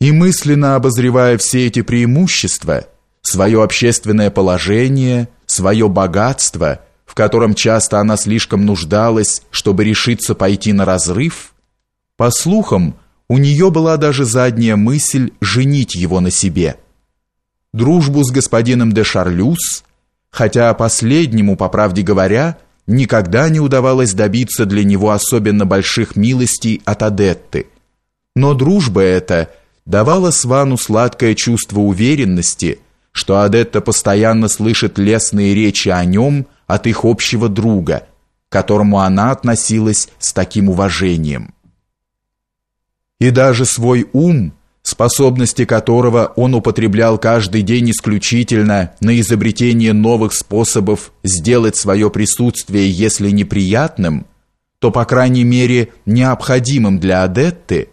И мысленно обозревая все эти преимущества, свое общественное положение, свое богатство, в котором часто она слишком нуждалась, чтобы решиться пойти на разрыв, по слухам, у нее была даже задняя мысль женить его на себе. Дружбу с господином де Шарлюз, хотя последнему, по правде говоря, никогда не удавалось добиться для него особенно больших милостей от Адетты. Но дружба эта давала Свану сладкое чувство уверенности, что Адетта постоянно слышит лестные речи о нем от их общего друга, к которому она относилась с таким уважением. И даже свой ум, способности которого он употреблял каждый день исключительно на изобретение новых способов сделать свое присутствие, если неприятным, то, по крайней мере, необходимым для Адетты,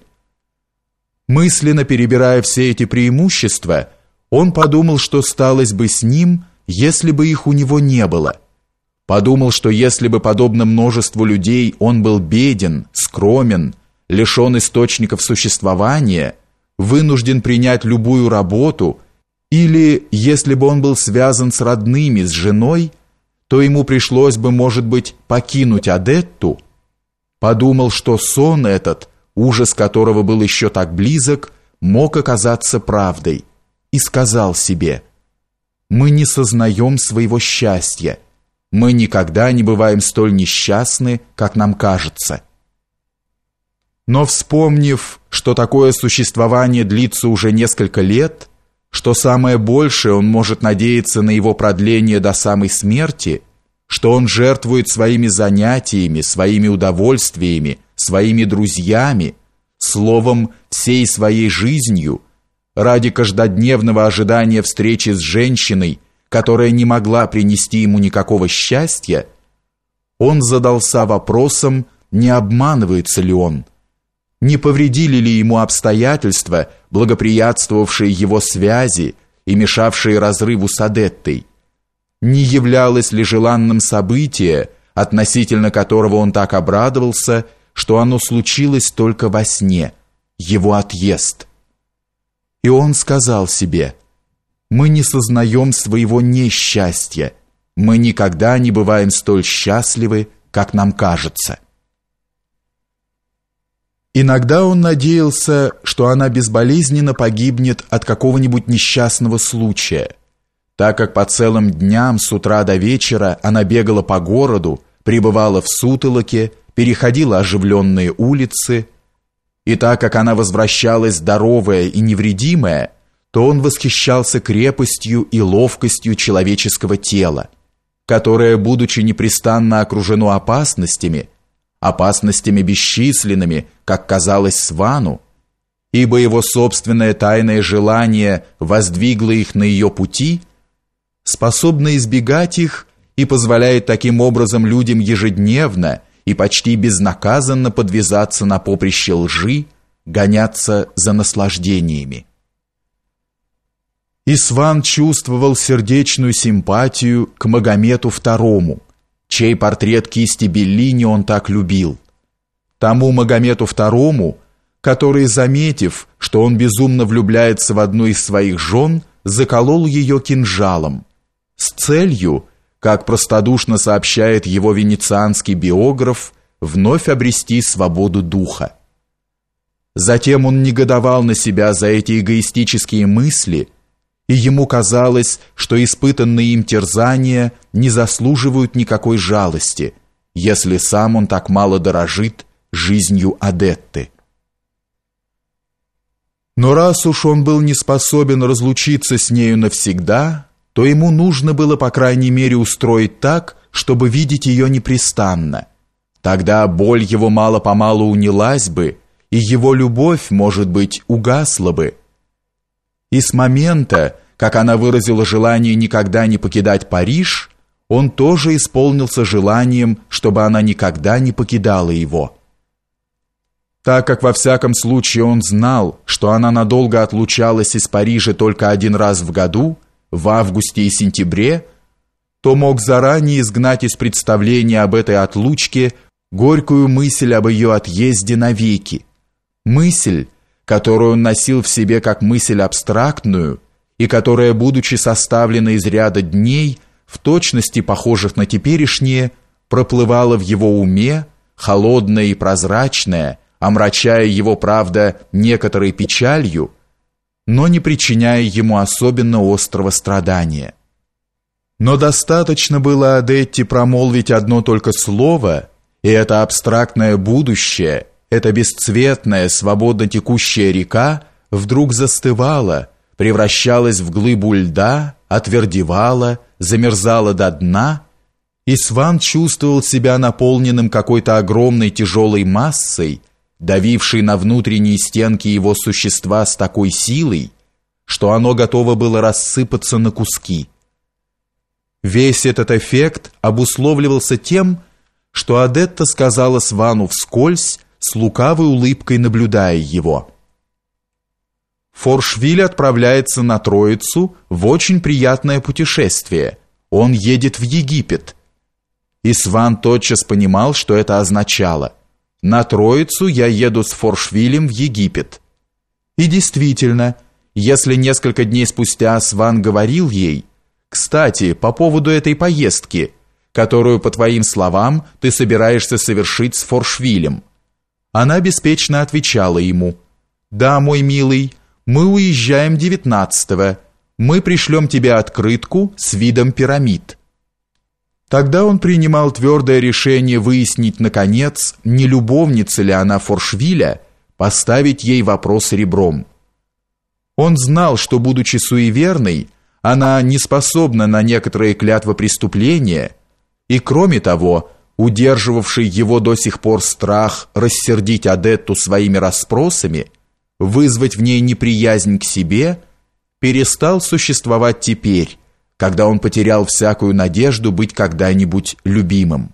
мысленно перебирая все эти преимущества, он подумал, что сталось бы с ним, если бы их у него не было. Подумал, что если бы, подобно множеству людей, он был беден, скромен, лишен источников существования – вынужден принять любую работу, или, если бы он был связан с родными, с женой, то ему пришлось бы, может быть, покинуть Адетту, подумал, что сон этот, ужас которого был еще так близок, мог оказаться правдой, и сказал себе, «Мы не сознаем своего счастья, мы никогда не бываем столь несчастны, как нам кажется». Но вспомнив, что такое существование длится уже несколько лет, что самое большее он может надеяться на его продление до самой смерти, что он жертвует своими занятиями, своими удовольствиями, своими друзьями, словом, всей своей жизнью, ради каждодневного ожидания встречи с женщиной, которая не могла принести ему никакого счастья, он задался вопросом, не обманывается ли он, не повредили ли ему обстоятельства, благоприятствовавшие его связи и мешавшие разрыву с Адеттой? Не являлось ли желанным событие, относительно которого он так обрадовался, что оно случилось только во сне, его отъезд? И он сказал себе, «Мы не сознаем своего несчастья, мы никогда не бываем столь счастливы, как нам кажется». Иногда он надеялся, что она безболезненно погибнет от какого-нибудь несчастного случая, так как по целым дням с утра до вечера она бегала по городу, пребывала в сутолоке, переходила оживленные улицы, и так как она возвращалась здоровая и невредимая, то он восхищался крепостью и ловкостью человеческого тела, которое, будучи непрестанно окружено опасностями, опасностями бесчисленными, как казалось Свану, ибо его собственное тайное желание воздвигло их на ее пути, способно избегать их и позволяет таким образом людям ежедневно и почти безнаказанно подвязаться на поприще лжи, гоняться за наслаждениями. Исван чувствовал сердечную симпатию к Магомету II, чей портрет кисти Беллини он так любил. Тому Магомету II, который, заметив, что он безумно влюбляется в одну из своих жен, заколол ее кинжалом с целью, как простодушно сообщает его венецианский биограф, вновь обрести свободу духа. Затем он негодовал на себя за эти эгоистические мысли – и ему казалось, что испытанные им терзания не заслуживают никакой жалости, если сам он так мало дорожит жизнью Адетты. Но раз уж он был не способен разлучиться с нею навсегда, то ему нужно было, по крайней мере, устроить так, чтобы видеть ее непрестанно. Тогда боль его мало-помалу унялась бы, и его любовь, может быть, угасла бы, и с момента, как она выразила желание никогда не покидать Париж, он тоже исполнился желанием, чтобы она никогда не покидала его. Так как во всяком случае он знал, что она надолго отлучалась из Парижа только один раз в году, в августе и сентябре, то мог заранее изгнать из представления об этой отлучке горькую мысль об ее отъезде навеки. Мысль, которую он носил в себе как мысль абстрактную и которая, будучи составлена из ряда дней, в точности похожих на теперешние, проплывала в его уме, холодная и прозрачная, омрачая его, правда, некоторой печалью, но не причиняя ему особенно острого страдания. Но достаточно было Адетти промолвить одно только слово, и это абстрактное будущее, эта бесцветная, свободно текущая река вдруг застывала, превращалась в глыбу льда, отвердевала, замерзала до дна, и Сван чувствовал себя наполненным какой-то огромной тяжелой массой, давившей на внутренние стенки его существа с такой силой, что оно готово было рассыпаться на куски. Весь этот эффект обусловливался тем, что Адетта сказала Свану вскользь, с лукавой улыбкой наблюдая его. Форшвиль отправляется на Троицу в очень приятное путешествие. Он едет в Египет. И Сван тотчас понимал, что это означало. На Троицу я еду с Форшвилем в Египет. И действительно, если несколько дней спустя Сван говорил ей, «Кстати, по поводу этой поездки, которую, по твоим словам, ты собираешься совершить с Форшвилем», она беспечно отвечала ему, «Да, мой милый, мы уезжаем 19-го. Мы пришлем тебе открытку с видом пирамид. Тогда он принимал твердое решение выяснить наконец, не любовница ли она Форшвиля, поставить ей вопрос ребром. Он знал, что будучи суеверной, она не способна на некоторые клятвы преступления, и кроме того, удерживавший его до сих пор страх рассердить Адетту своими расспросами, вызвать в ней неприязнь к себе, перестал существовать теперь, когда он потерял всякую надежду быть когда-нибудь любимым.